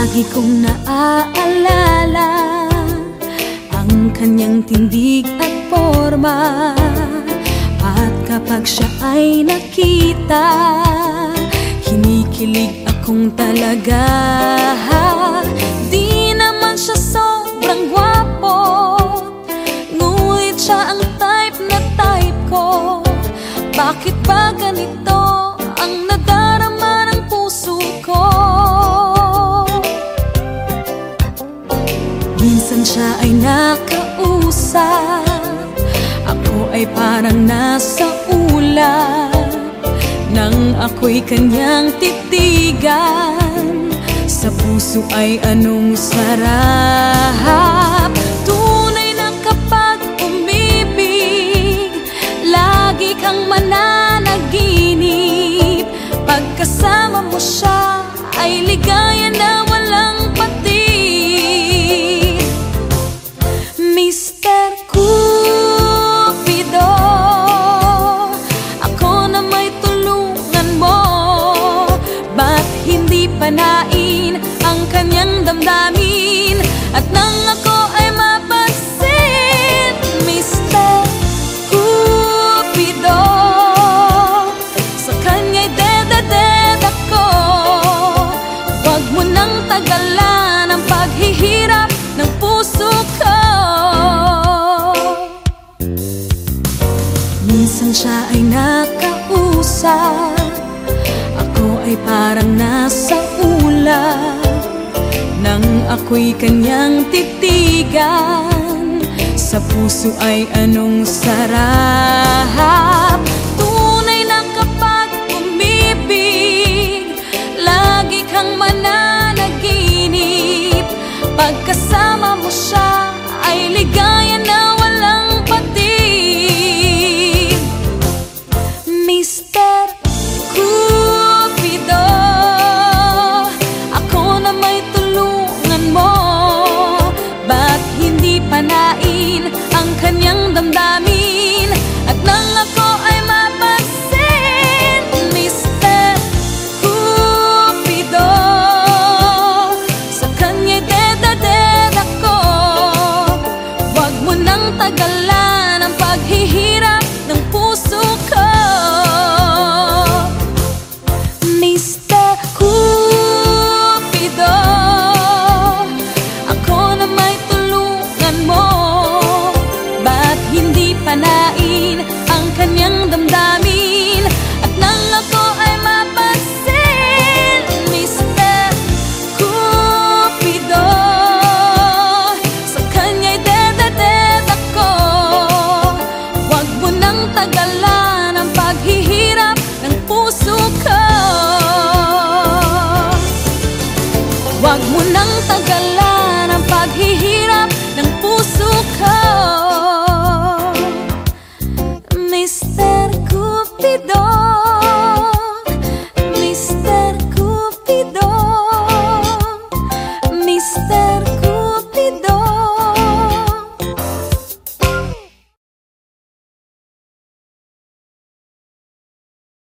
Lagi kong naaalala Ang kanyang tindig at forma At kapag siya ay nakita Kinikilig akong talaga ay parang nasa ulap Nang ako'y kanyang titigan. Sa puso ay anong sarap Tunay na kapag umibig Lagi kang mananaginip. Pagkasama mo siya ay ligaya na panain ang kanyang damdamin At nang ako ay mapansin Mr. Cupido Sa kanya'y dededed ako Huwag mo nang tagalan ang paghihirap ng puso ko Minsan siya ay ako'y kanyang titigan. Sa puso ay anong sarap? Tunay na kapag umibig Lagi kang mananaginip. Pagkasama mo siya ay ligay damdamin At nang ako ay mapansin Mr. Cupido Sa kanya'y deda-deda ko Huwag mo nang tagalan ang paghihiling panain ang kanyang damdamin.